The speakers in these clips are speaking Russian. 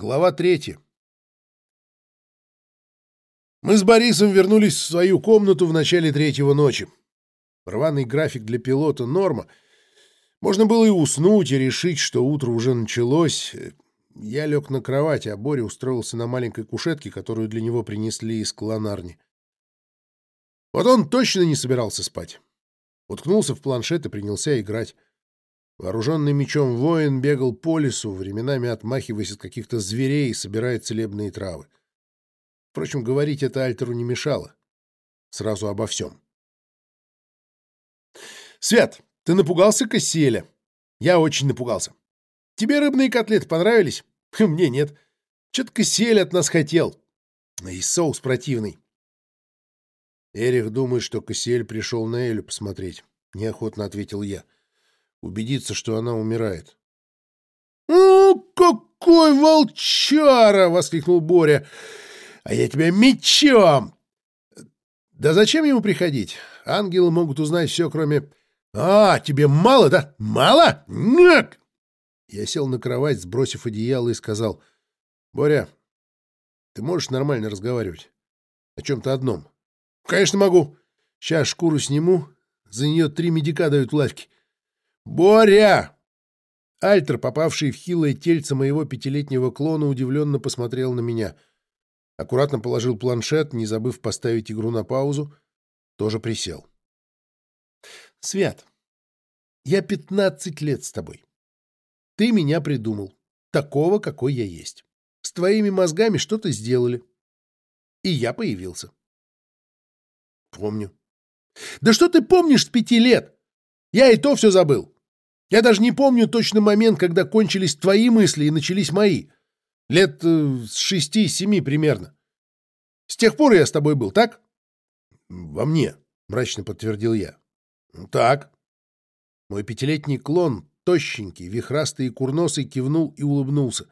Глава третья. Мы с Борисом вернулись в свою комнату в начале третьего ночи. Рваный график для пилота — норма. Можно было и уснуть, и решить, что утро уже началось. Я лег на кровать, а Боря устроился на маленькой кушетке, которую для него принесли из клонарни. Вот он точно не собирался спать. Уткнулся в планшет и принялся играть. Вооруженный мечом воин бегал по лесу, временами отмахиваясь от каких-то зверей и собирая целебные травы. Впрочем, говорить это Альтеру не мешало. Сразу обо всем. «Свят, ты напугался Кассиэля?» «Я очень напугался. Тебе рыбные котлеты понравились?» «Мне нет. Что-то Кассиэль от нас хотел. И соус противный». Эрих думает, что Кассиэль пришел на Элю посмотреть. Неохотно ответил я. — убедиться, что она умирает. «О, какой волчара!» — воскликнул Боря. «А я тебя мечом!» «Да зачем ему приходить? Ангелы могут узнать все, кроме...» «А, тебе мало, да? Мало? Нет!» Я сел на кровать, сбросив одеяло, и сказал. «Боря, ты можешь нормально разговаривать? О чем-то одном?» «Конечно могу. Сейчас шкуру сниму. За нее три медика дают в лавке. «Боря!» Альтер, попавший в хилое тельце моего пятилетнего клона, удивленно посмотрел на меня. Аккуратно положил планшет, не забыв поставить игру на паузу, тоже присел. «Свят, я пятнадцать лет с тобой. Ты меня придумал, такого, какой я есть. С твоими мозгами что-то сделали. И я появился». «Помню». «Да что ты помнишь с пяти лет? Я и то все забыл. Я даже не помню точно момент, когда кончились твои мысли и начались мои. Лет э, с шести-семи примерно. С тех пор я с тобой был, так? Во мне, мрачно подтвердил я. Так. Мой пятилетний клон, тощенький, вихрастый и курносый, кивнул и улыбнулся.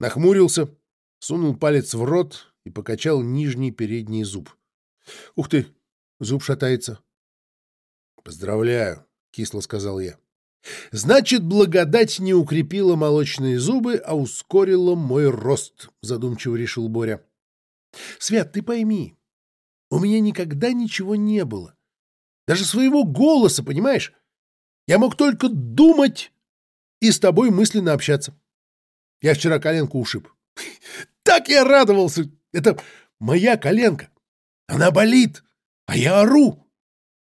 Нахмурился, сунул палец в рот и покачал нижний передний зуб. Ух ты, зуб шатается. Поздравляю, кисло сказал я. Значит, благодать не укрепила молочные зубы, а ускорила мой рост, задумчиво решил Боря. Свят, ты пойми, у меня никогда ничего не было. Даже своего голоса, понимаешь? Я мог только думать и с тобой мысленно общаться. Я вчера коленку ушиб. Так я радовался! Это моя коленка. Она болит, а я ору.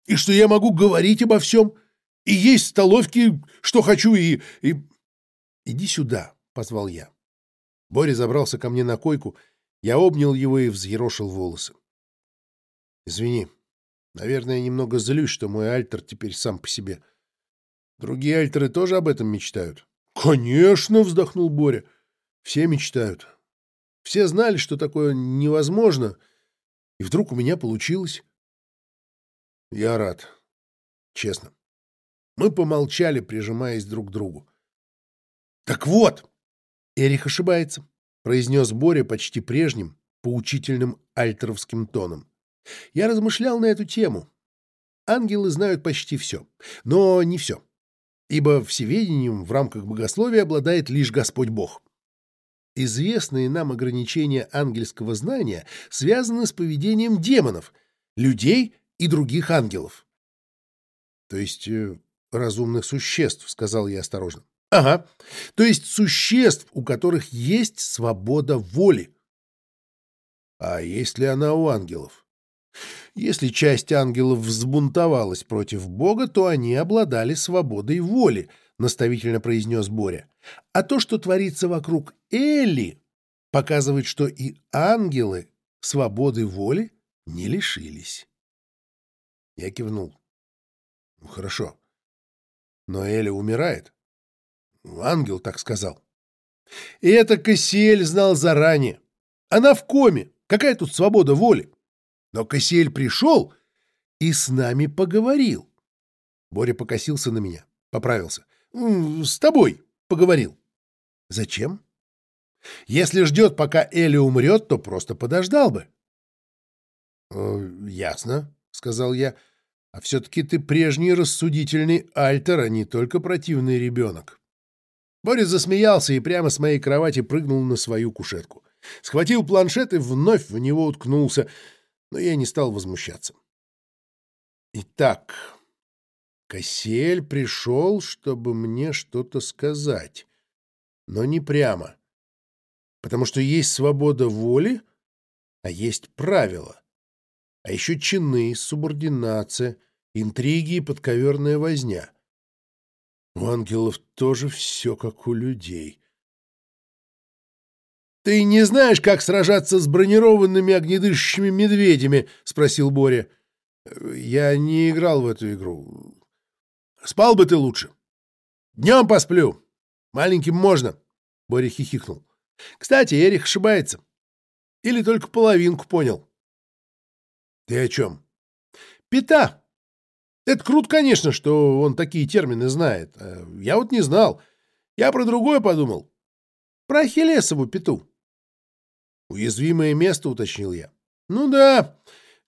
И что я могу говорить обо всем — и есть в столовке, что хочу, и... и... «Иди сюда», — позвал я. Боря забрался ко мне на койку, я обнял его и взъерошил волосы. «Извини, наверное, немного злюсь, что мой альтер теперь сам по себе. Другие альтеры тоже об этом мечтают?» «Конечно!» — вздохнул Боря. «Все мечтают. Все знали, что такое невозможно, и вдруг у меня получилось». «Я рад. Честно». Мы помолчали, прижимаясь друг к другу. «Так вот!» «Эрих ошибается», — произнес Боря почти прежним, поучительным альтеровским тоном. «Я размышлял на эту тему. Ангелы знают почти все, но не все, ибо всеведением в рамках богословия обладает лишь Господь Бог. Известные нам ограничения ангельского знания связаны с поведением демонов, людей и других ангелов. То есть э, разумных существ, сказал я осторожно. Ага. То есть существ, у которых есть свобода воли. А есть ли она у ангелов? Если часть ангелов взбунтовалась против Бога, то они обладали свободой воли, наставительно произнес Боря. А то, что творится вокруг Эли, показывает, что и ангелы свободы воли не лишились. Я кивнул. Ну, хорошо. Но Эля умирает. Ангел так сказал. И это Кассиэль знал заранее. Она в коме. Какая тут свобода воли? Но Кассиэль пришел и с нами поговорил. Боря покосился на меня, поправился. «С тобой поговорил». «Зачем?» «Если ждет, пока Эля умрет, то просто подождал бы». «Э, «Ясно», — сказал я. А все-таки ты прежний рассудительный альтер, а не только противный ребенок. Борис засмеялся и прямо с моей кровати прыгнул на свою кушетку. Схватил планшет и вновь в него уткнулся, но я не стал возмущаться. Итак, Кассиэль пришел, чтобы мне что-то сказать, но не прямо, потому что есть свобода воли, а есть правила, а еще чины, субординация, интриги и подковерная возня. У ангелов тоже все как у людей. «Ты не знаешь, как сражаться с бронированными огнедышащими медведями?» — спросил Боря. «Я не играл в эту игру. Спал бы ты лучше. Днем посплю. Маленьким можно». Боря хихикнул. «Кстати, Эрих ошибается. Или только половинку понял». «Ты о чем?» «Пита. Это круто, конечно, что он такие термины знает. А я вот не знал. Я про другое подумал. Про Ахиллесову пету. Уязвимое место, уточнил я. Ну да.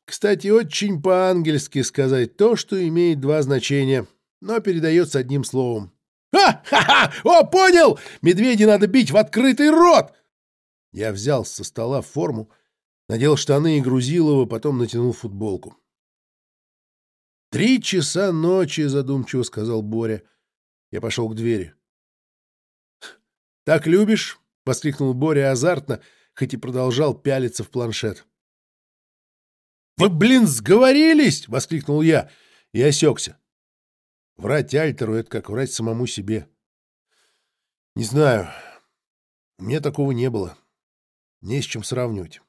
Кстати, очень по-ангельски сказать то, что имеет два значения, но передается одним словом. «Ха-ха-ха! О, понял! Медведи надо бить в открытый рот!» Я взял со стола форму, надел штаны и грузил его, потом натянул футболку. «Три часа ночи», — задумчиво сказал Боря. Я пошел к двери. «Так любишь?» — воскликнул Боря азартно, хоть и продолжал пялиться в планшет. «Вы, блин, сговорились!» — воскликнул я и осекся. Врать Альтеру — это как врать самому себе. Не знаю. У меня такого не было. Не с чем сравнивать.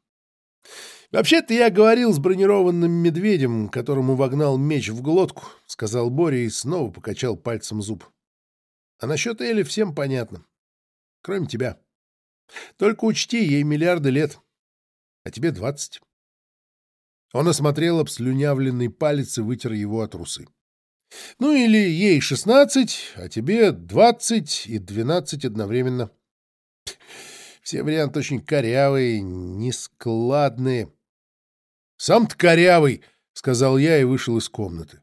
«Вообще-то я говорил с бронированным медведем, которому вогнал меч в глотку», — сказал Боря и снова покачал пальцем зуб. «А насчет Эли всем понятно. Кроме тебя. Только учти, ей миллиарды лет, а тебе двадцать». Он осмотрел обслюнявленный палец и вытер его от русы. «Ну или ей шестнадцать, а тебе двадцать и двенадцать одновременно». Все варианты очень корявые, нескладные. «Сам-то корявый!» — сказал я и вышел из комнаты.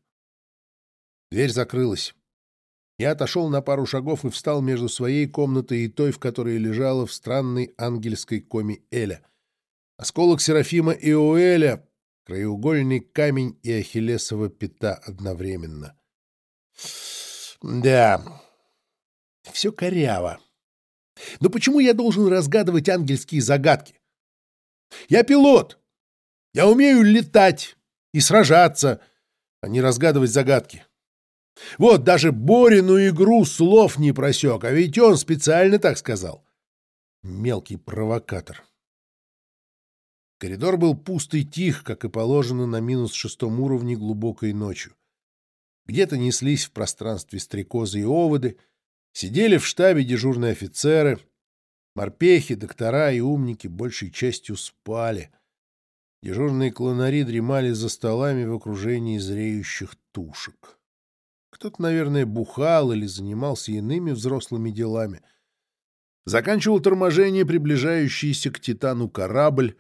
Дверь закрылась. Я отошел на пару шагов и встал между своей комнатой и той, в которой лежала в странной ангельской коме Эля. Осколок Серафима и Уэля, краеугольный камень и ахиллесова пята одновременно. Да, все коряво. Но почему я должен разгадывать ангельские загадки? Я пилот, я умею летать и сражаться, а не разгадывать загадки. Вот даже Борину игру слов не просек, а ведь он специально так сказал. Мелкий провокатор. Коридор был пуст тих, как и положено на минус шестом уровне глубокой ночью. Где-то неслись в пространстве стрекозы и оводы, сидели в штабе дежурные офицеры, морпехи, доктора и умники большей частью спали — Дежурные клонари дремали за столами в окружении зреющих тушек. Кто-то, наверное, бухал или занимался иными взрослыми делами. Заканчивал торможение приближающийся к Титану корабль,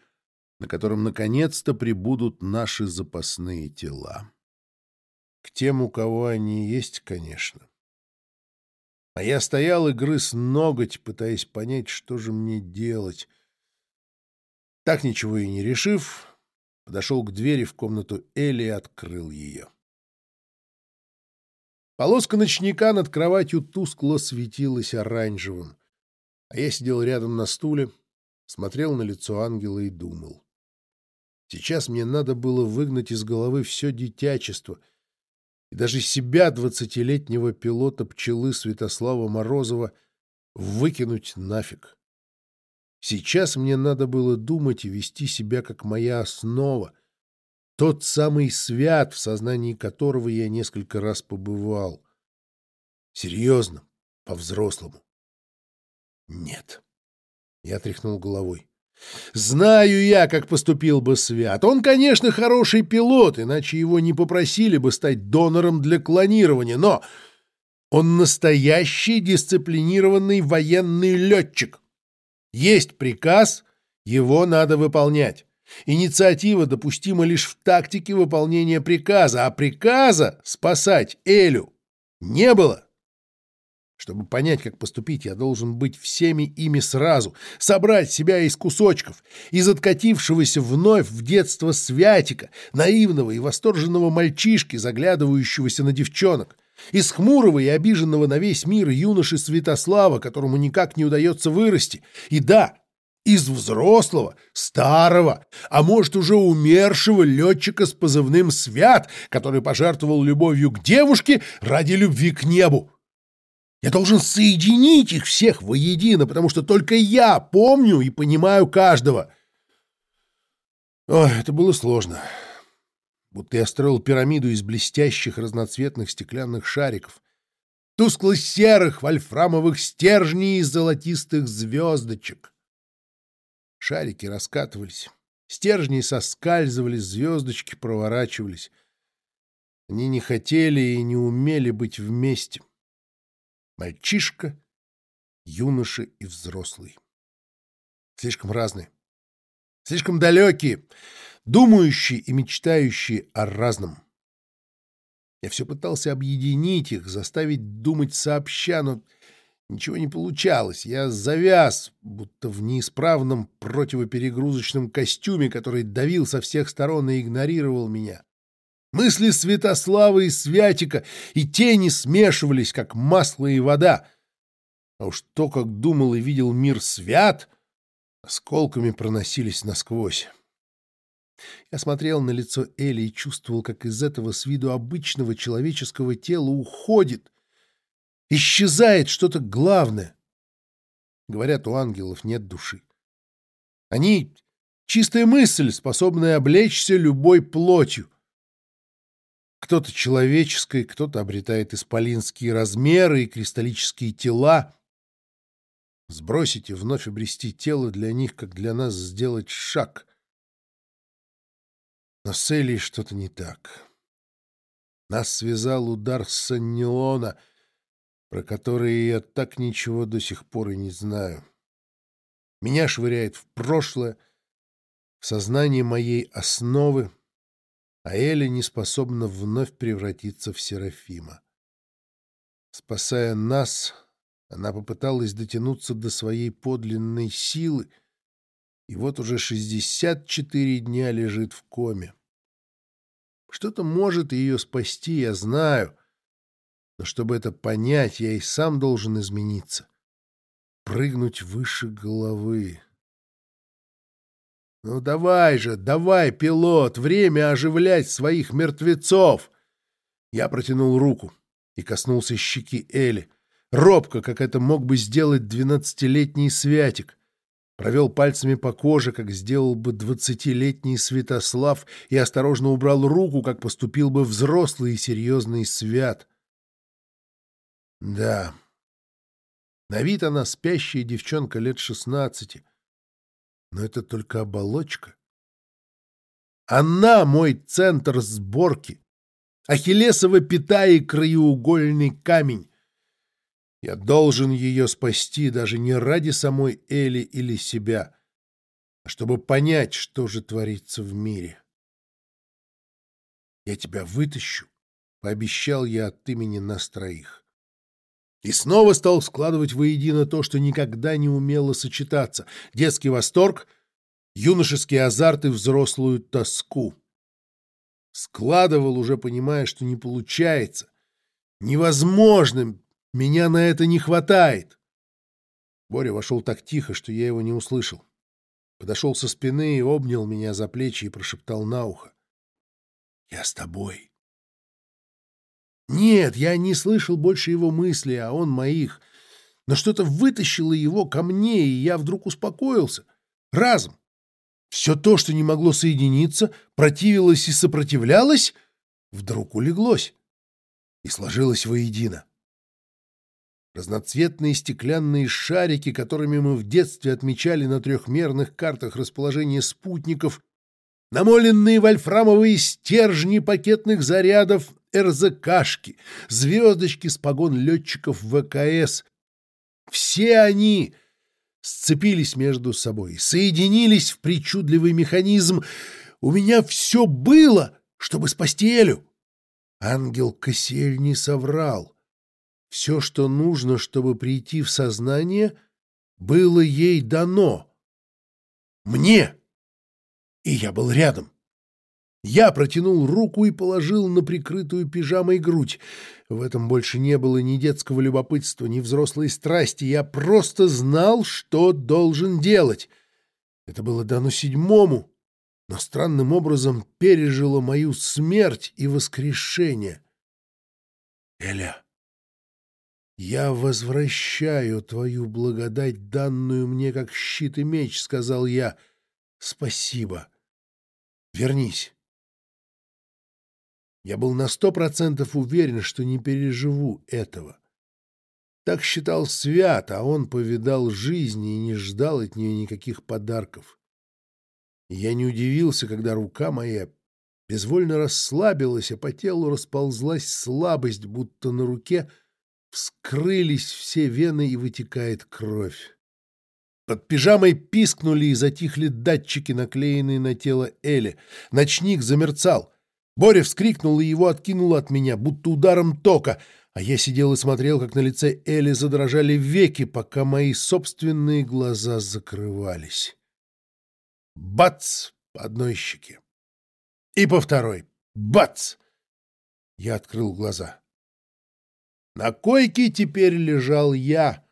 на котором наконец-то прибудут наши запасные тела. К тем, у кого они есть, конечно. А я стоял и грыз ноготь, пытаясь понять, что же мне делать. Так ничего и не решив, подошел к двери в комнату Эли и открыл ее. Полоска ночника над кроватью тускло светилась оранжевым, а я сидел рядом на стуле, смотрел на лицо ангела и думал. Сейчас мне надо было выгнать из головы все дитячество и даже себя, двадцатилетнего пилота пчелы Святослава Морозова, выкинуть нафиг. Сейчас мне надо было думать и вести себя как моя основа, тот самый свят, в сознании которого я несколько раз побывал. Серьезно, по-взрослому. Нет. Я тряхнул головой. Знаю я, как поступил бы Свят. Он, конечно, хороший пилот, иначе его не попросили бы стать донором для клонирования, но он настоящий дисциплинированный военный летчик. Есть приказ, его надо выполнять. Инициатива допустима лишь в тактике выполнения приказа, а приказа спасать Элю не было. Чтобы понять, как поступить, я должен быть всеми ими сразу, собрать себя из кусочков, из откатившегося вновь в детство святика, наивного и восторженного мальчишки, заглядывающегося на девчонок, из хмурого и обиженного на весь мир юноши Святослава, которому никак не удается вырасти, и да, из взрослого, старого, а может уже умершего летчика с позывным «Свят», который пожертвовал любовью к девушке ради любви к небу. Я должен соединить их всех воедино, потому что только я помню и понимаю каждого. Ой, это было сложно. Будто я строил пирамиду из блестящих разноцветных стеклянных шариков, тускло-серых вольфрамовых стержней и золотистых звездочек. Шарики раскатывались, стержни соскальзывали, звездочки проворачивались. Они не хотели и не умели быть вместе. — Мальчишка, юноша и взрослый. Слишком разные. Слишком далекие, думающие и мечтающие о разном. Я все пытался объединить их, заставить думать сообща, но ничего не получалось. Я завяз, будто в неисправном противоперегрузочном костюме, который давил со всех сторон и игнорировал меня. Мысли Святослава и Святика и тени смешивались, как масло и вода. А уж то, как думал и видел мир свят, осколками проносились насквозь. Я смотрел на лицо Эли и чувствовал, как из этого с виду обычного человеческого тела уходит, исчезает что-то главное. Говорят, у ангелов нет души. Они — чистая мысль, способная облечься любой плотью. Кто-то человеческий, кто-то обретает исполинские размеры и кристаллические тела. Сбросить и вновь обрести тело для них, как для нас сделать шаг. Но с Элей что-то не так. Нас связал удар Саннилона, про который я так ничего до сих пор и не знаю. Меня швыряет в прошлое, в сознание моей основы, а Эля не способна вновь превратиться в Серафима. Спасая нас, она попыталась дотянуться до своей подлинной силы, и вот уже 64 дня лежит в коме. Что-то может ее спасти, я знаю, но чтобы это понять, я и сам должен измениться, прыгнуть выше головы. «Ну давай же, давай, пилот, время оживлять своих мертвецов!» Я протянул руку и коснулся щеки Эли, робко, как это мог бы сделать двенадцатилетний Святик. Провел пальцами по коже, как сделал бы двадцатилетний Святослав, и осторожно убрал руку, как поступил бы взрослый и серьезный Свят. Да, на вид она спящая девчонка лет шестнадцати — но это только оболочка. Она мой центр сборки, ахиллесова пята и краеугольный камень. Я должен ее спасти даже не ради самой Эли или себя, а чтобы понять, что же творится в мире. Я тебя вытащу, — пообещал я от имени нас троих. И снова стал складывать воедино то, что никогда не умело сочетаться — детский восторг, юношеский азарт и взрослую тоску. Складывал, уже понимая, что не получается. Невозможно, меня на это не хватает. Боря вошел так тихо, что я его не услышал. Подошел со спины и обнял меня за плечи и прошептал на ухо. — Я с тобой. Нет, я не слышал больше его мыслей, а он моих. Но что-то вытащило его ко мне, и я вдруг успокоился. Разом. Все то, что не могло соединиться, противилось и сопротивлялось, вдруг улеглось и сложилось воедино. Разноцветные стеклянные шарики, которыми мы в детстве отмечали на трехмерных картах расположение спутников, намоленные вольфрамовые стержни пакетных зарядов РЗКшки, звездочки с погон летчиков ВКС. Все они сцепились между собой, соединились в причудливый механизм. У меня все было, чтобы спасти Элю. Ангел Кассиэль не соврал. Все, что нужно, чтобы прийти в сознание, было ей дано. Мне! И я был рядом. Я протянул руку и положил на прикрытую пижамой грудь. В этом больше не было ни детского любопытства, ни взрослой страсти. Я просто знал, что должен делать. Это было дано седьмому, но странным образом пережило мою смерть и воскрешение. Эля, я возвращаю твою благодать, данную мне как щит и меч, — сказал я. Спасибо. Вернись. Я был на сто процентов уверен, что не переживу этого. Так считал Свят, а он повидал жизнь и не ждал от нее никаких подарков. Я не удивился, когда рука моя безвольно расслабилась, а по телу расползлась слабость, будто на руке вскрылись все вены и вытекает кровь. Под пижамой пискнули и затихли датчики, наклеенные на тело Эли. Ночник замерцал. Боря вскрикнул, и его откинуло от меня, будто ударом тока — а я сидел и смотрел, как на лице Эли задрожали веки, пока мои собственные глаза закрывались. Бац! По одной щеке. И по второй. Бац! Я открыл глаза. На койке теперь лежал я,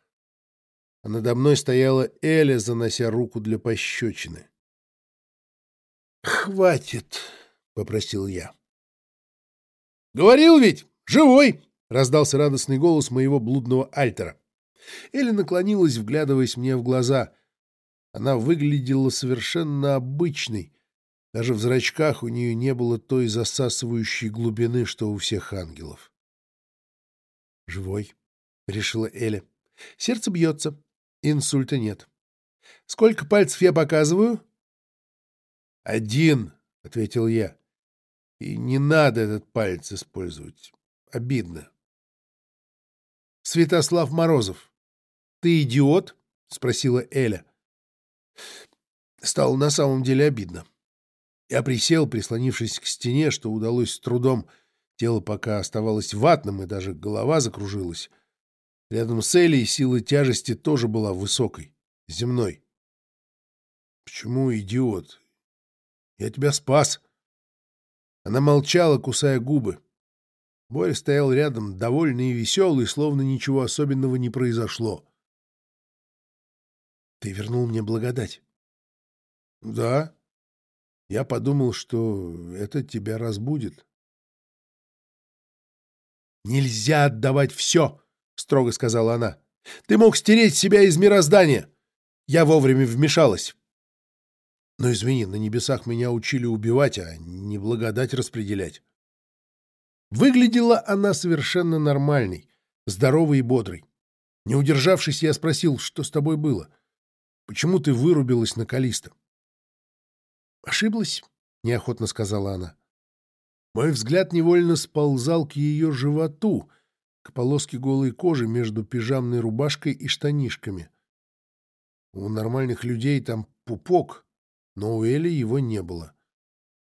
а надо мной стояла Эля, занося руку для пощечины. «Хватит!» — попросил я. «Говорил ведь! Живой!» — раздался радостный голос моего блудного альтера. Элли наклонилась, вглядываясь мне в глаза. Она выглядела совершенно обычной. Даже в зрачках у нее не было той засасывающей глубины, что у всех ангелов. «Живой», — решила Эля. «Сердце бьется. Инсульта нет. Сколько пальцев я показываю?» «Один», — ответил я. «И не надо этот палец использовать. Обидно». Святослав Морозов. Ты идиот? спросила Эля. Стало на самом деле обидно. Я присел, прислонившись к стене, что удалось с трудом. Тело пока оставалось ватным, и даже голова закружилась. Рядом с Элей сила тяжести тоже была высокой, земной. Почему идиот? Я тебя спас. Она молчала, кусая губы. Боря стоял рядом, довольный и веселый, словно ничего особенного не произошло. «Ты вернул мне благодать?» «Да. Я подумал, что это тебя разбудит». «Нельзя отдавать все!» — строго сказала она. «Ты мог стереть себя из мироздания! Я вовремя вмешалась!» «Но извини, на небесах меня учили убивать, а не благодать распределять». Выглядела она совершенно нормальной, здоровой и бодрой. Не удержавшись, я спросил, что с тобой было? Почему ты вырубилась на Калиста? «Ошиблась?» — неохотно сказала она. Мой взгляд невольно сползал к ее животу, к полоске голой кожи между пижамной рубашкой и штанишками. У нормальных людей там пупок, но у Эли его не было.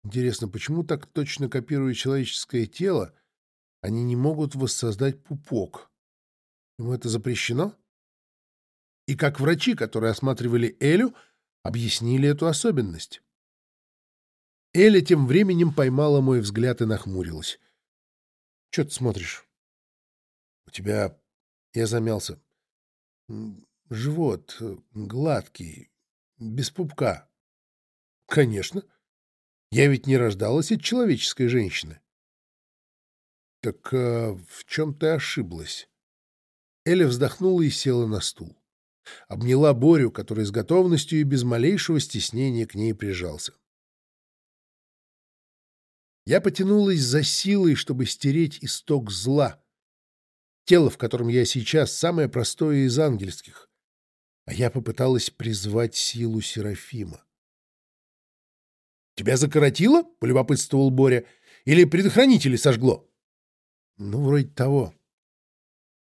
Интересно, почему так точно копируя человеческое тело, они не могут воссоздать пупок? Ему это запрещено? И как врачи, которые осматривали Элю, объяснили эту особенность? Эля тем временем поймала мой взгляд и нахмурилась. — Че ты смотришь? — У тебя... Я замялся. — Живот э, гладкий, без пупка. — Конечно. — я ведь не рождалась от человеческой женщины. Так а, в чем ты ошиблась? Эля вздохнула и села на стул. Обняла Борю, который с готовностью и без малейшего стеснения к ней прижался. Я потянулась за силой, чтобы стереть исток зла. Тело, в котором я сейчас, самое простое из ангельских. А я попыталась призвать силу Серафима. «Тебя закоротило?» — полюбопытствовал Боря. «Или предохранители сожгло?» «Ну, вроде того.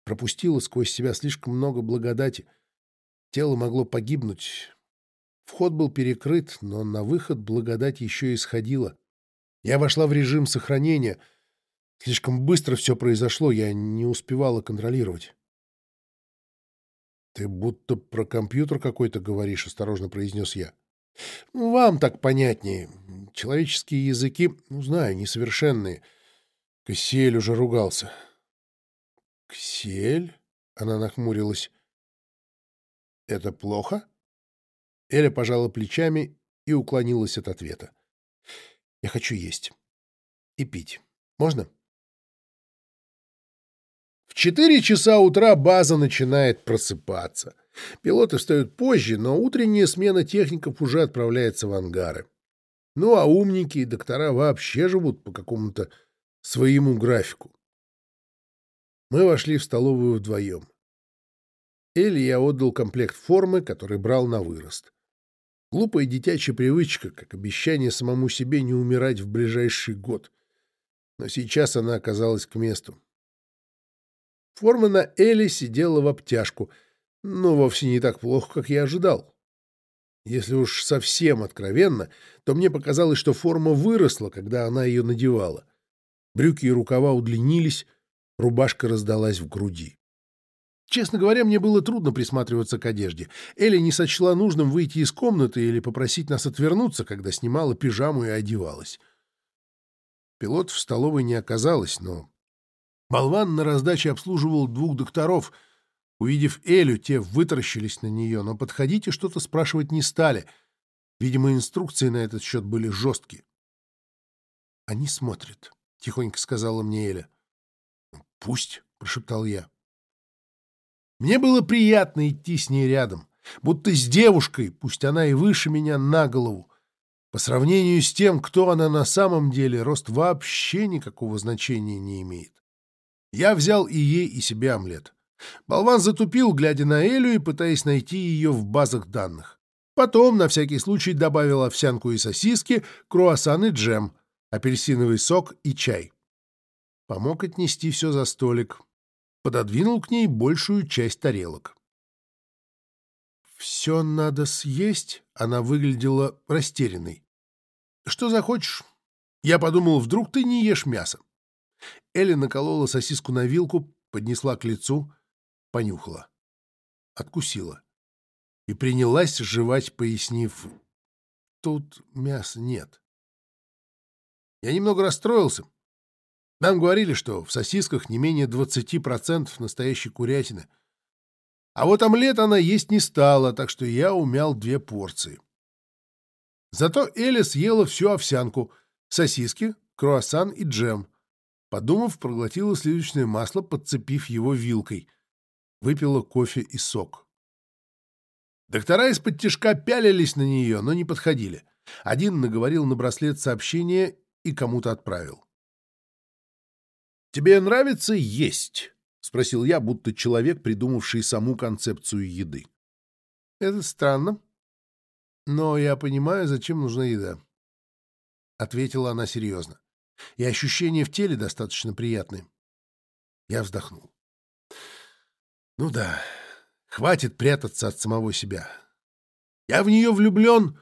Пропустило сквозь себя слишком много благодати. Тело могло погибнуть. Вход был перекрыт, но на выход благодать еще исходила. Я вошла в режим сохранения. Слишком быстро все произошло, я не успевала контролировать. «Ты будто про компьютер какой-то говоришь», — осторожно произнес я. «Ну, вам так понятнее. Человеческие языки, ну, знаю, несовершенные. Ксель уже ругался». «Ксель?» — она нахмурилась. «Это плохо?» Эля пожала плечами и уклонилась от ответа. «Я хочу есть. И пить. Можно?» В четыре часа утра база начинает просыпаться. Пилоты встают позже, но утренняя смена техников уже отправляется в ангары. Ну, а умники и доктора вообще живут по какому-то своему графику. Мы вошли в столовую вдвоем. Элли я отдал комплект формы, который брал на вырост. Глупая детячья привычка, как обещание самому себе не умирать в ближайший год. Но сейчас она оказалась к месту. Форма на Элли сидела в обтяжку, но вовсе не так плохо, как я ожидал. Если уж совсем откровенно, то мне показалось, что форма выросла, когда она ее надевала. Брюки и рукава удлинились, рубашка раздалась в груди. Честно говоря, мне было трудно присматриваться к одежде. Элли не сочла нужным выйти из комнаты или попросить нас отвернуться, когда снимала пижаму и одевалась. Пилот в столовой не оказалось, но Болван на раздаче обслуживал двух докторов. Увидев Элю, те вытаращились на нее, но подходить и что-то спрашивать не стали. Видимо, инструкции на этот счет были жесткие. «Они смотрят», — тихонько сказала мне Эля. «Пусть», — прошептал я. Мне было приятно идти с ней рядом, будто с девушкой, пусть она и выше меня на голову. По сравнению с тем, кто она на самом деле, рост вообще никакого значения не имеет. Я взял и ей, и себе омлет. Болван затупил, глядя на Элю и пытаясь найти ее в базах данных. Потом, на всякий случай, добавил овсянку и сосиски, круассан и джем, апельсиновый сок и чай. Помог отнести все за столик. Пододвинул к ней большую часть тарелок. «Все надо съесть?» — она выглядела растерянной. «Что захочешь?» Я подумал, вдруг ты не ешь мясо. Элли наколола сосиску на вилку, поднесла к лицу, понюхала. Откусила. И принялась жевать, пояснив, тут мяса нет. Я немного расстроился. Нам говорили, что в сосисках не менее 20% настоящей курятины. А вот омлет она есть не стала, так что я умял две порции. Зато Эля съела всю овсянку, сосиски, круассан и джем. Подумав, проглотила сливочное масло, подцепив его вилкой. Выпила кофе и сок. Доктора из-под тяжка пялились на нее, но не подходили. Один наговорил на браслет сообщение и кому-то отправил. «Тебе нравится есть?» — спросил я, будто человек, придумавший саму концепцию еды. «Это странно. Но я понимаю, зачем нужна еда», — ответила она серьезно и ощущения в теле достаточно приятные. Я вздохнул. Ну да, хватит прятаться от самого себя. Я в нее влюблен,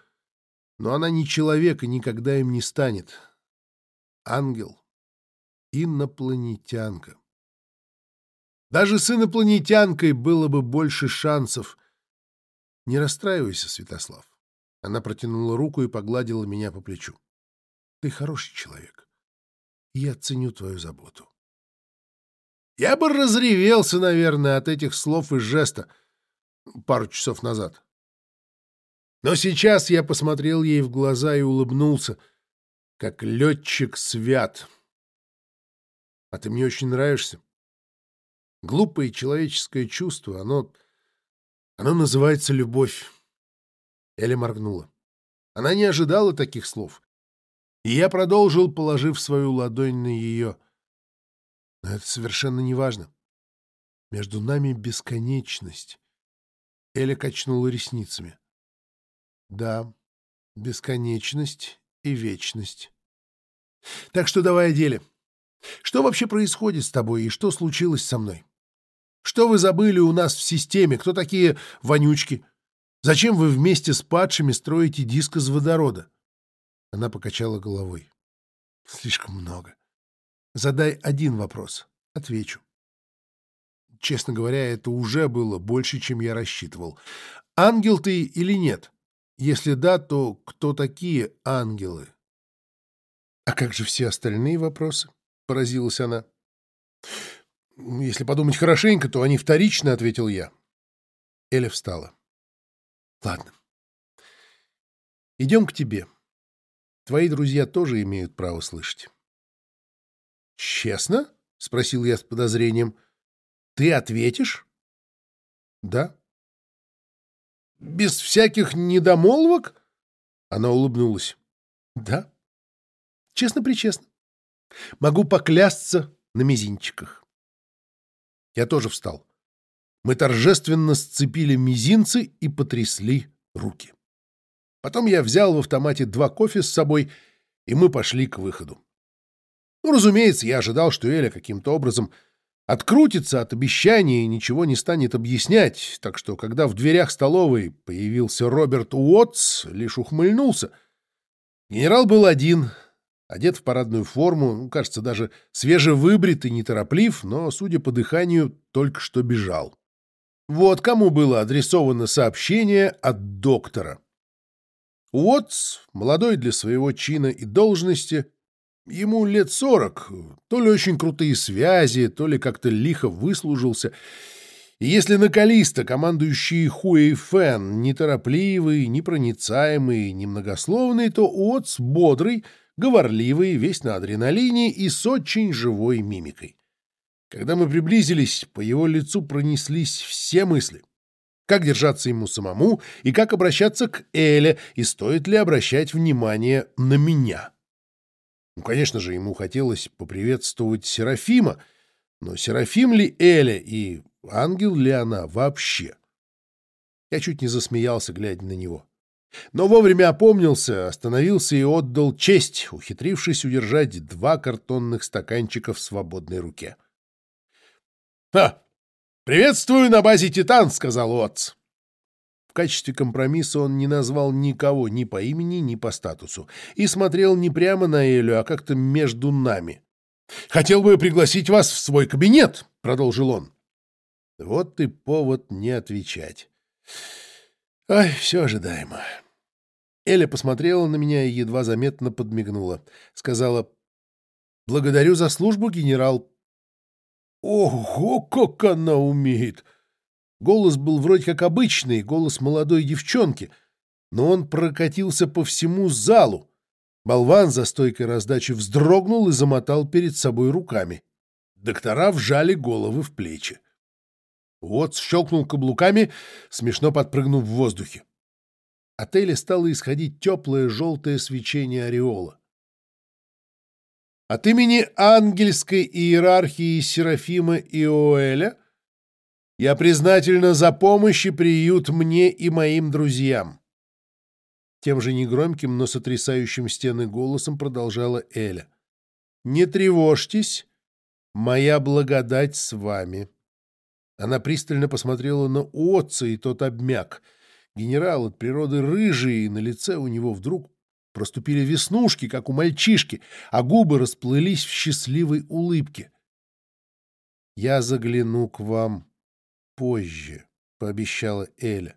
но она не человек и никогда им не станет. Ангел. Инопланетянка. Даже с инопланетянкой было бы больше шансов. Не расстраивайся, Святослав. Она протянула руку и погладила меня по плечу. Ты хороший человек я ценю твою заботу. Я бы разревелся, наверное, от этих слов и жеста пару часов назад. Но сейчас я посмотрел ей в глаза и улыбнулся, как летчик свят. А ты мне очень нравишься. Глупое человеческое чувство, оно... оно называется любовь. Эля моргнула. Она не ожидала таких слов. И я продолжил, положив свою ладонь на ее. Но это совершенно не важно. Между нами бесконечность. Эля качнула ресницами. Да, бесконечность и вечность. Так что давай о деле. Что вообще происходит с тобой и что случилось со мной? Что вы забыли у нас в системе? Кто такие вонючки? Зачем вы вместе с падшими строите диск из водорода? Она покачала головой. Слишком много. Задай один вопрос. Отвечу. Честно говоря, это уже было больше, чем я рассчитывал. Ангел ты или нет? Если да, то кто такие ангелы? А как же все остальные вопросы? Поразилась она. Если подумать хорошенько, то они вторичны, ответил я. Эля встала. Ладно. Идем к тебе. Твои друзья тоже имеют право слышать. Честно? Спросил я с подозрением. Ты ответишь? Да. Без всяких недомолвок? Она улыбнулась. Да. Честно-причестно. Могу поклясться на мизинчиках. Я тоже встал. Мы торжественно сцепили мизинцы и потрясли руки. Потом я взял в автомате два кофе с собой, и мы пошли к выходу. Ну, разумеется, я ожидал, что Эля каким-то образом открутится от обещания и ничего не станет объяснять, так что, когда в дверях столовой появился Роберт Уотс, лишь ухмыльнулся. Генерал был один, одет в парадную форму, ну, кажется, даже свежевыбрит и нетороплив, но, судя по дыханию, только что бежал. Вот кому было адресовано сообщение от доктора. Уотс, молодой для своего чина и должности, ему лет сорок, то ли очень крутые связи, то ли как-то лихо выслужился. И если на Калиста, командующий Хуэй Фэн, неторопливый, непроницаемый, немногословный, то Уотс бодрый — говорливый, весь на адреналине и с очень живой мимикой. Когда мы приблизились, по его лицу пронеслись все мысли. Как держаться ему самому и как обращаться к Эле, и стоит ли обращать внимание на меня. Ну, конечно же, ему хотелось поприветствовать Серафима, но Серафим ли Эля и ангел ли она вообще? Я чуть не засмеялся, глядя на него. Но вовремя опомнился, остановился и отдал честь, ухитрившись удержать два картонных стаканчика в свободной руке. «Ха! Приветствую на базе «Титан», — сказал Отц. В качестве компромисса он не назвал никого ни по имени, ни по статусу и смотрел не прямо на Элю, а как-то между нами. «Хотел бы пригласить вас в свой кабинет», — продолжил он. Вот и повод не отвечать. Ай, все ожидаемо. Эля посмотрела на меня и едва заметно подмигнула. Сказала, «Благодарю за службу, генерал». Ого, как она умеет! Голос был вроде как обычный, голос молодой девчонки, но он прокатился по всему залу. Болван за стойкой раздачи вздрогнул и замотал перед собой руками. Доктора вжали головы в плечи. Вот щелкнул каблуками, смешно подпрыгнув в воздухе. От Эли стало исходить теплое желтое свечение ореола. От имени ангельской иерархии Серафима и Оэля я признательна за помощь и приют мне и моим друзьям. Тем же негромким, но сотрясающим стены голосом продолжала Эля. «Не тревожьтесь, моя благодать с вами». Она пристально посмотрела на Уотца, и тот обмяк. Генерал от природы рыжий, и на лице у него вдруг проступили веснушки, как у мальчишки, а губы расплылись в счастливой улыбке. «Я загляну к вам позже», — пообещала Эля,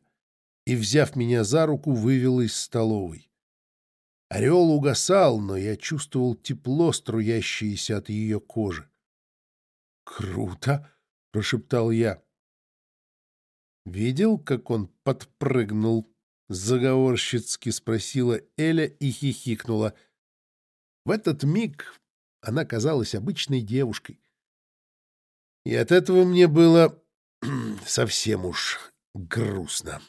и, взяв меня за руку, вывела из столовой. Орел угасал, но я чувствовал тепло, струящееся от ее кожи. «Круто!» прошептал я. «Видел, как он подпрыгнул?» — заговорщицки спросила Эля и хихикнула. В этот миг она казалась обычной девушкой. И от этого мне было совсем уж грустно.